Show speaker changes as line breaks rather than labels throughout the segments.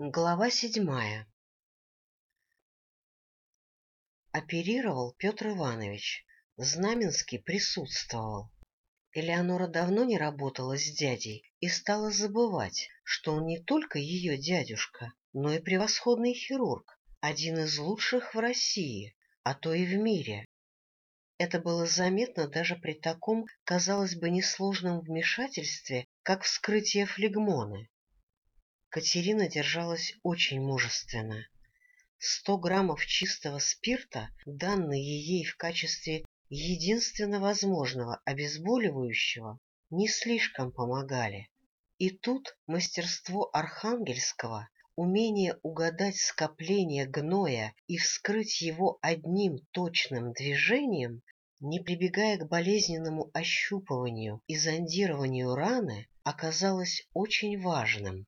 Глава седьмая Оперировал Петр Иванович. Знаменский присутствовал. Элеонора давно не работала с дядей и стала забывать, что он не только ее дядюшка, но и превосходный хирург, один из лучших в России, а то и в мире. Это было заметно даже при таком, казалось бы, несложном вмешательстве, как вскрытие флегмоны. Катерина держалась очень мужественно. Сто граммов чистого спирта, данные ей в качестве единственно возможного обезболивающего, не слишком помогали. И тут мастерство Архангельского, умение угадать скопление гноя и вскрыть его одним точным движением, не прибегая к болезненному ощупыванию и зондированию раны, оказалось очень важным.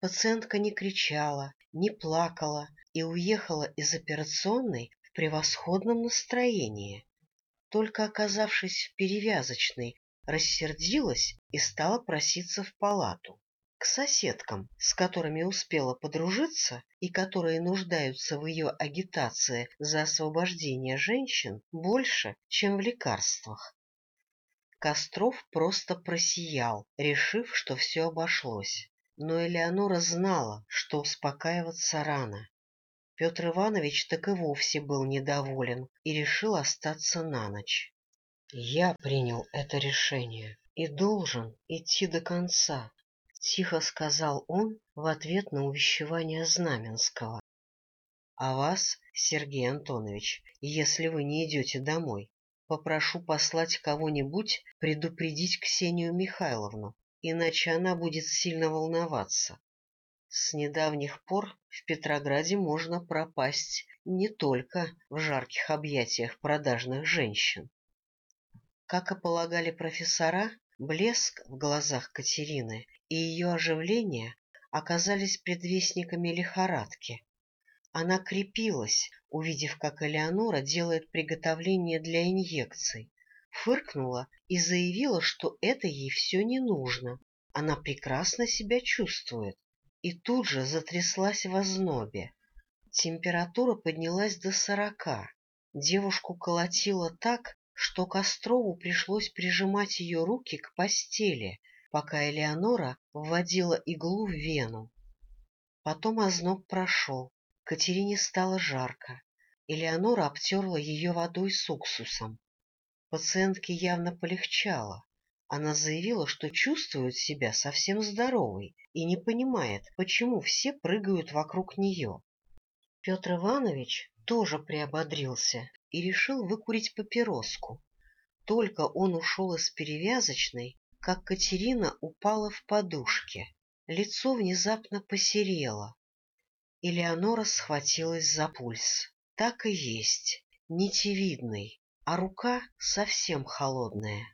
Пациентка не кричала, не плакала и уехала из операционной в превосходном настроении. Только оказавшись в перевязочной, рассердилась и стала проситься в палату. К соседкам, с которыми успела подружиться и которые нуждаются в ее агитации за освобождение женщин больше, чем в лекарствах. Костров просто просиял, решив, что все обошлось. Но Элеонора знала, что успокаиваться рано. Петр Иванович так и вовсе был недоволен и решил остаться на ночь. «Я принял это решение и должен идти до конца», — тихо сказал он в ответ на увещевание Знаменского. «А вас, Сергей Антонович, если вы не идете домой, попрошу послать кого-нибудь предупредить Ксению Михайловну, иначе она будет сильно волноваться. С недавних пор в Петрограде можно пропасть не только в жарких объятиях продажных женщин. Как и полагали профессора, блеск в глазах Катерины и ее оживление оказались предвестниками лихорадки. Она крепилась, увидев, как Элеонора делает приготовление для инъекций, фыркнула и заявила, что это ей все не нужно. Она прекрасно себя чувствует. И тут же затряслась в ознобе. Температура поднялась до сорока. Девушку колотило так, что Кострову пришлось прижимать ее руки к постели, пока Элеонора вводила иглу в вену. Потом озноб прошел. Катерине стало жарко. Элеонора обтерла ее водой с уксусом. Пациентке явно полегчало. Она заявила, что чувствует себя совсем здоровой и не понимает, почему все прыгают вокруг нее. Петр Иванович тоже приободрился и решил выкурить папироску. Только он ушел из перевязочной, как Катерина упала в подушке. Лицо внезапно посерело. Элеонора схватилась за пульс. Так и есть, нитевидный, а рука совсем холодная.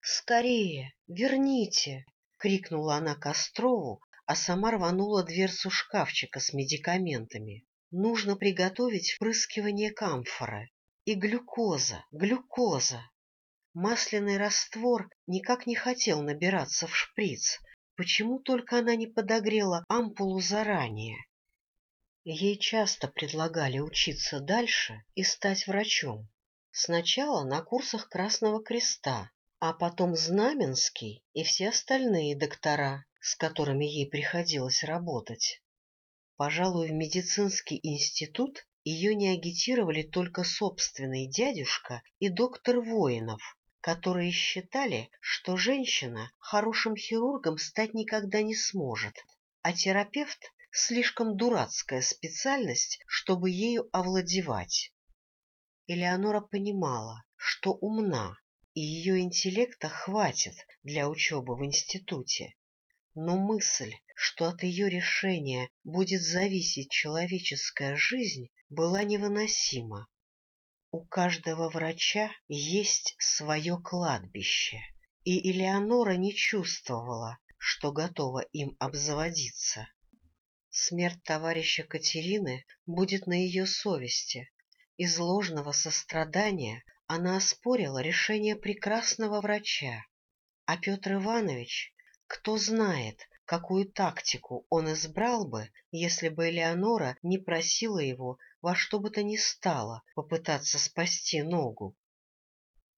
«Скорее, верните!» — крикнула она Кострову, а сама рванула дверцу шкафчика с медикаментами. «Нужно приготовить впрыскивание камфоры. И глюкоза, глюкоза!» Масляный раствор никак не хотел набираться в шприц. Почему только она не подогрела ампулу заранее? Ей часто предлагали учиться дальше и стать врачом. Сначала на курсах Красного Креста, а потом Знаменский и все остальные доктора, с которыми ей приходилось работать. Пожалуй, в медицинский институт ее не агитировали только собственный дядюшка и доктор Воинов, которые считали, что женщина хорошим хирургом стать никогда не сможет, а терапевт — слишком дурацкая специальность, чтобы ею овладевать. Элеонора понимала, что умна, и ее интеллекта хватит для учебы в институте. Но мысль, что от ее решения будет зависеть человеческая жизнь, была невыносима. У каждого врача есть свое кладбище, и Элеонора не чувствовала, что готова им обзаводиться. Смерть товарища Катерины будет на ее совести, из ложного сострадания она оспорила решение прекрасного врача. А Петр Иванович, кто знает, какую тактику он избрал бы, если бы Элеонора не просила его во что бы то ни стало попытаться спасти ногу.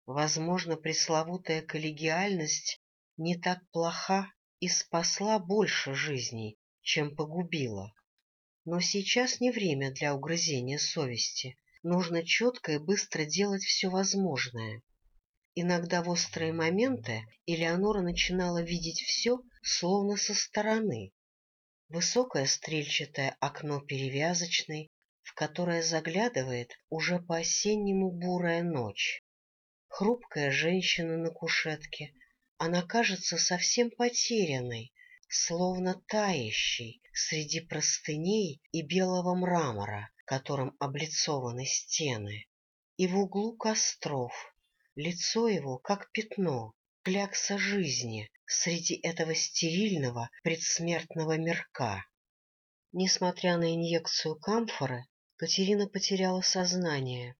Возможно, пресловутая коллегиальность не так плоха и спасла больше жизней, чем погубила. Но сейчас не время для угрызения совести. Нужно четко и быстро делать все возможное. Иногда в острые моменты Элеонора начинала видеть все, словно со стороны. Высокое стрельчатое окно перевязочной, в которое заглядывает уже по-осеннему бурая ночь. Хрупкая женщина на кушетке, она кажется совсем потерянной, словно тающей среди простыней и белого мрамора, которым облицованы стены. И в углу костров, лицо его как пятно, клякса жизни среди этого стерильного предсмертного мирка. Несмотря на инъекцию камфоры, Катерина потеряла сознание.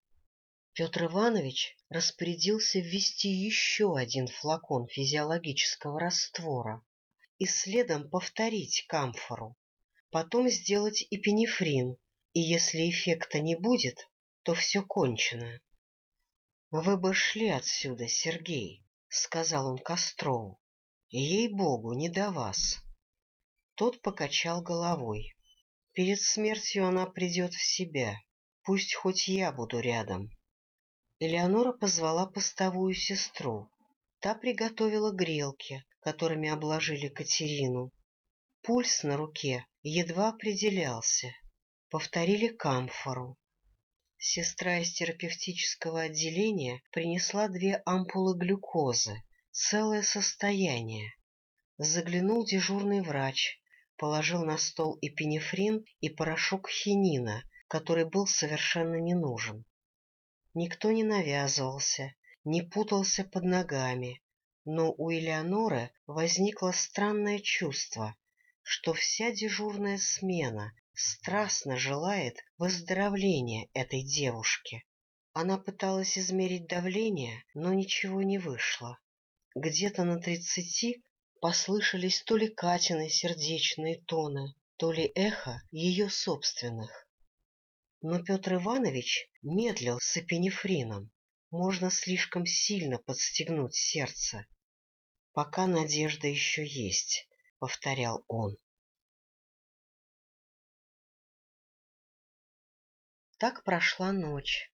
Петр Иванович распорядился ввести еще один флакон физиологического раствора и следом повторить камфору, потом сделать эпинефрин, и если эффекта не будет, то все кончено. — Вы бы шли отсюда, Сергей, — сказал он Кострову. — Ей-богу, не до вас. Тот покачал головой. Перед смертью она придет в себя. Пусть хоть я буду рядом. Элеонора позвала постовую сестру. Та приготовила грелки, которыми обложили Катерину. Пульс на руке едва определялся. Повторили камфору. Сестра из терапевтического отделения принесла две ампулы глюкозы, целое состояние. Заглянул дежурный врач, положил на стол эпинефрин и порошок хинина, который был совершенно не нужен. Никто не навязывался, не путался под ногами, но у Элеоноры возникло странное чувство, что вся дежурная смена страстно желает выздоровления этой девушки. Она пыталась измерить давление, но ничего не вышло. Где-то на тридцати послышались то ли Катины сердечные тоны, то ли эхо ее собственных. Но Петр Иванович медлил с эпинефрином. Можно слишком сильно подстегнуть сердце. «Пока надежда еще есть», — повторял он. Так прошла ночь.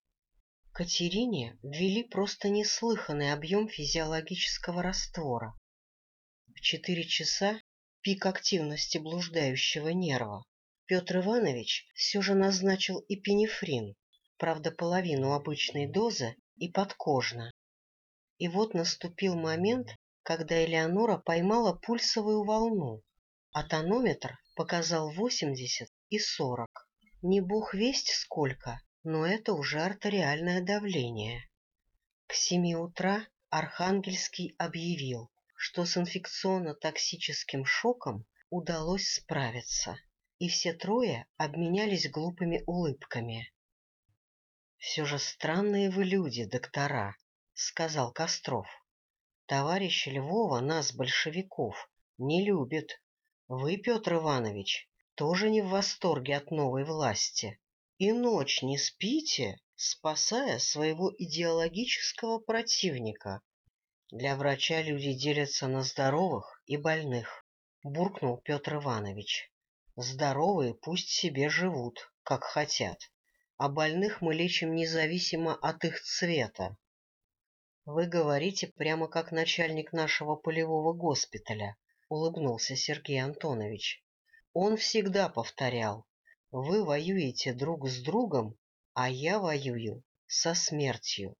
Катерине ввели просто неслыханный объем физиологического раствора. В четыре часа пик активности блуждающего нерва. Петр Иванович все же назначил эпинефрин, правда, половину обычной дозы и подкожно. И вот наступил момент, когда Элеонора поймала пульсовую волну, а тонометр показал 80 и 40. Не бог весть сколько, но это уже артериальное давление. К семи утра Архангельский объявил, что с инфекционно-токсическим шоком удалось справиться и все трое обменялись глупыми улыбками. — Все же странные вы люди, доктора, — сказал Костров. — Товарищ Львова нас, большевиков, не любит. Вы, Петр Иванович, тоже не в восторге от новой власти. И ночь не спите, спасая своего идеологического противника. Для врача люди делятся на здоровых и больных, буркнул Петр Иванович. Здоровые пусть себе живут, как хотят, а больных мы лечим независимо от их цвета. Вы говорите прямо как начальник нашего полевого госпиталя, улыбнулся Сергей Антонович. Он всегда повторял, вы воюете друг с другом, а я воюю со смертью.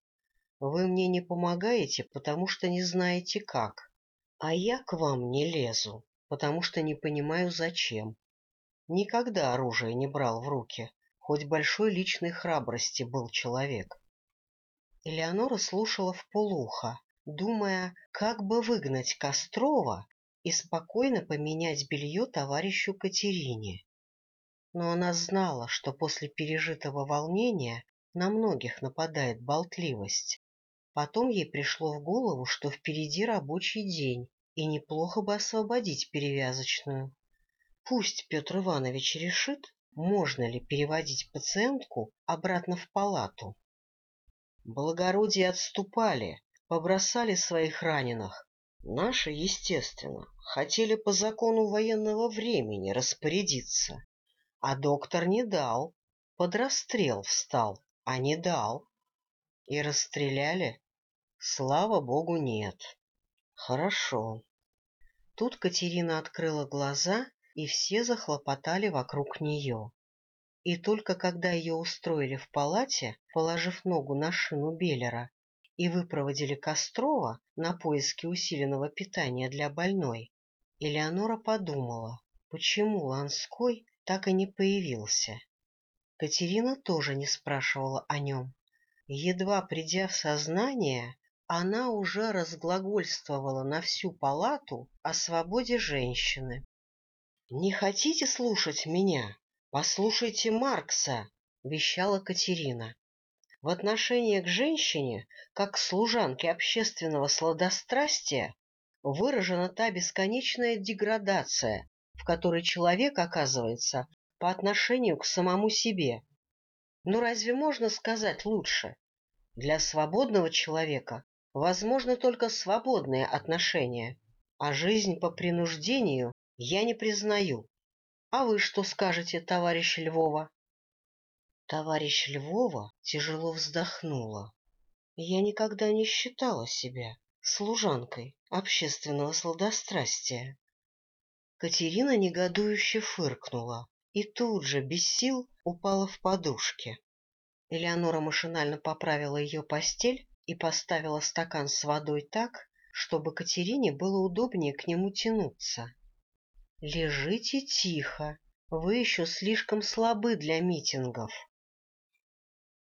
Вы мне не помогаете, потому что не знаете как, а я к вам не лезу, потому что не понимаю зачем. Никогда оружие не брал в руки, хоть большой личной храбрости был человек. Элеонора слушала в полухо, думая, как бы выгнать Кострова и спокойно поменять белье товарищу Катерине. Но она знала, что после пережитого волнения на многих нападает болтливость. Потом ей пришло в голову, что впереди рабочий день, и неплохо бы освободить перевязочную. Пусть Петр Иванович решит, можно ли переводить пациентку обратно в палату. Благородие отступали, побросали своих раненых. Наши, естественно, хотели по закону военного времени распорядиться. А доктор не дал, под расстрел встал, а не дал. И расстреляли? Слава богу, нет. Хорошо. Тут Катерина открыла глаза, и все захлопотали вокруг нее. И только когда ее устроили в палате, положив ногу на шину Беллера, и выпроводили Кострова на поиски усиленного питания для больной, Элеонора подумала, почему Ланской так и не появился. Катерина тоже не спрашивала о нем. Едва придя в сознание, она уже разглагольствовала на всю палату о свободе женщины. «Не хотите слушать меня? Послушайте Маркса!» — вещала Катерина. В отношении к женщине, как к служанке общественного сладострастия, выражена та бесконечная деградация, в которой человек оказывается по отношению к самому себе. Но разве можно сказать лучше? Для свободного человека возможны только свободные отношения, а жизнь по принуждению я не признаю. А вы что скажете, товарищ Львова? Товарищ Львова тяжело вздохнула. Я никогда не считала себя служанкой общественного сладострастия. Катерина негодующе фыркнула и тут же, без сил, упала в подушки. Элеонора машинально поправила ее постель и поставила стакан с водой так, чтобы Катерине было удобнее к нему тянуться. — Лежите тихо, вы еще слишком слабы для митингов.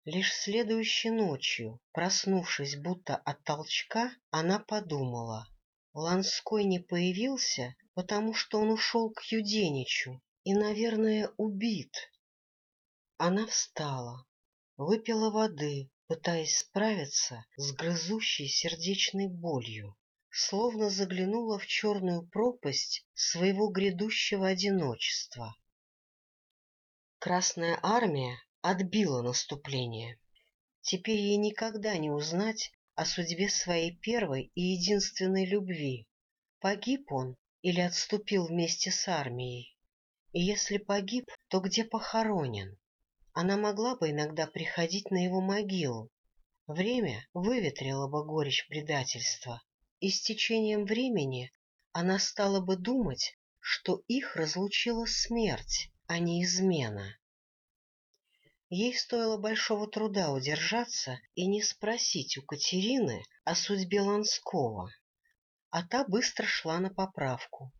Лишь следующей ночью, проснувшись будто от толчка, она подумала. Ланской не появился, потому что он ушел к Юденичу и, наверное, убит. Она встала, выпила воды, пытаясь справиться с грызущей сердечной болью, словно заглянула в черную пропасть своего грядущего одиночества. Красная армия отбила наступление. Теперь ей никогда не узнать о судьбе своей первой и единственной любви. Погиб он или отступил вместе с армией? И если погиб, то где похоронен? Она могла бы иногда приходить на его могилу. Время выветрило бы горечь предательства, и с течением времени она стала бы думать, что их разлучила смерть, а не измена. Ей стоило большого труда удержаться и не спросить у Катерины о судьбе Ланского, а та быстро шла на поправку.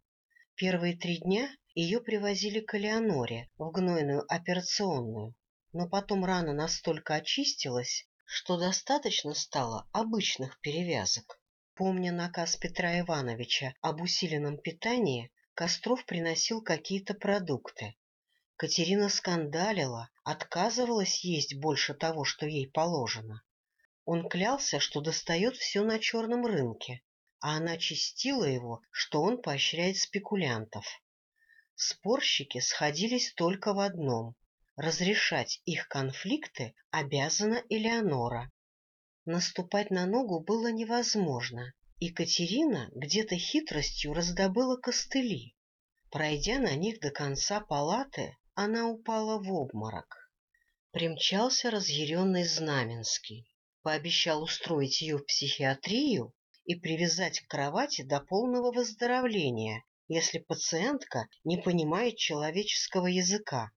Первые три дня ее привозили к Элеоноре в гнойную операционную, но потом рана настолько очистилась, что достаточно стало обычных перевязок. Помня наказ Петра Ивановича об усиленном питании, Костров приносил какие-то продукты. Катерина скандалила, отказывалась есть больше того, что ей положено. Он клялся, что достает все на черном рынке, а она чистила его, что он поощряет спекулянтов. Спорщики сходились только в одном Разрешать их конфликты обязана Элеонора. Наступать на ногу было невозможно, и Катерина где-то хитростью раздобыла костыли. Пройдя на них до конца палаты, она упала в обморок. Примчался разъяренный Знаменский, пообещал устроить ее в психиатрию и привязать к кровати до полного выздоровления, если пациентка не понимает человеческого языка.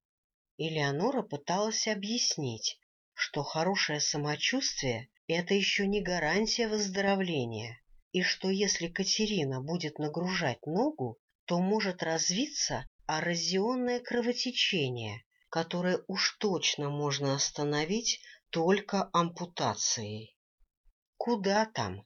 Элеонора пыталась объяснить, что хорошее самочувствие – это еще не гарантия выздоровления, и что если Катерина будет нагружать ногу, то может развиться арразионное кровотечение, которое уж точно можно остановить только ампутацией. Куда там?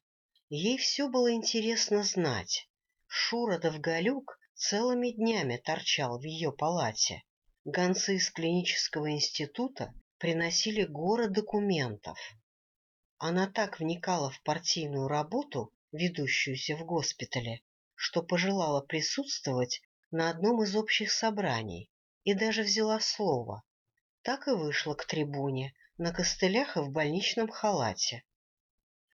Ей все было интересно знать. Шура Довголюк целыми днями торчал в ее палате гонцы из клинического института приносили горы документов. Она так вникала в партийную работу, ведущуюся в госпитале, что пожелала присутствовать на одном из общих собраний и даже взяла слово. Так и вышла к трибуне, на костылях и в больничном халате.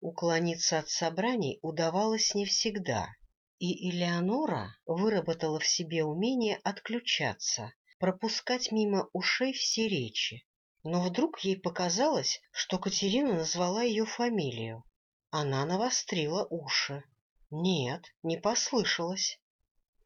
Уклониться от собраний удавалось не всегда, и Элеонора выработала в себе умение отключаться, пропускать мимо ушей все речи. Но вдруг ей показалось, что Катерина назвала ее фамилию. Она навострила уши. Нет, не послышалось.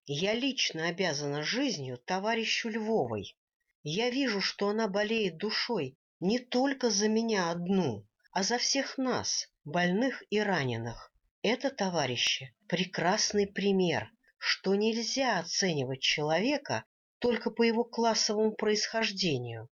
Я лично обязана жизнью товарищу Львовой. Я вижу, что она болеет душой не только за меня одну, а за всех нас, больных и раненых. Это, товарищи, прекрасный пример, что нельзя оценивать человека только по его классовому происхождению.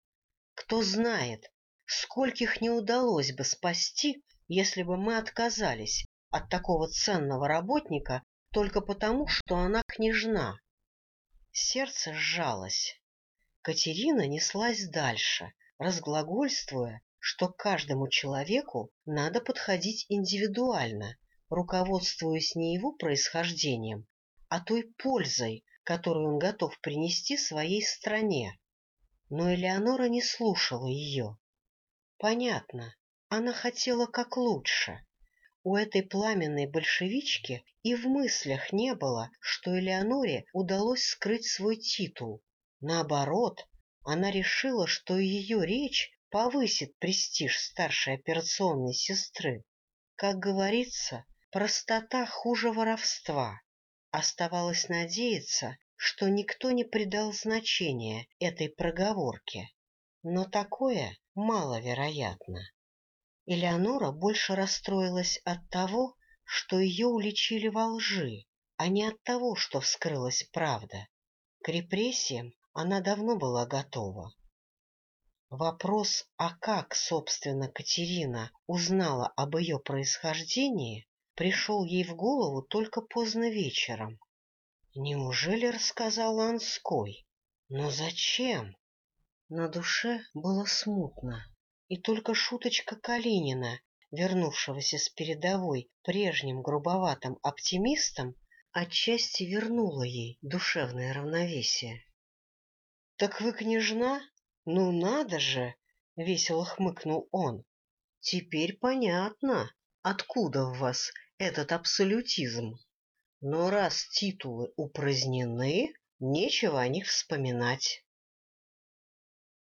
Кто знает, скольких не удалось бы спасти, если бы мы отказались от такого ценного работника только потому, что она княжна. Сердце сжалось. Катерина неслась дальше, разглагольствуя, что каждому человеку надо подходить индивидуально, руководствуясь не его происхождением, а той пользой, которую он готов принести своей стране. Но Элеонора не слушала ее. Понятно, она хотела как лучше. У этой пламенной большевички и в мыслях не было, что Элеоноре удалось скрыть свой титул. Наоборот, она решила, что ее речь повысит престиж старшей операционной сестры. Как говорится, простота хуже воровства. Оставалось надеяться, что никто не придал значения этой проговорке. Но такое маловероятно. Элеонора больше расстроилась от того, что ее уличили во лжи, а не от того, что вскрылась правда. К репрессиям она давно была готова. Вопрос, а как, собственно, Катерина узнала об ее происхождении, пришел ей в голову только поздно вечером. Неужели рассказал Анской? Но зачем? На душе было смутно, и только шуточка Калинина, вернувшегося с передовой прежним грубоватым оптимистом, отчасти вернула ей душевное равновесие. — Так вы княжна? Ну надо же! — весело хмыкнул он. — Теперь понятно, откуда в вас этот абсолютизм. Но раз титулы упразднены, нечего о них вспоминать.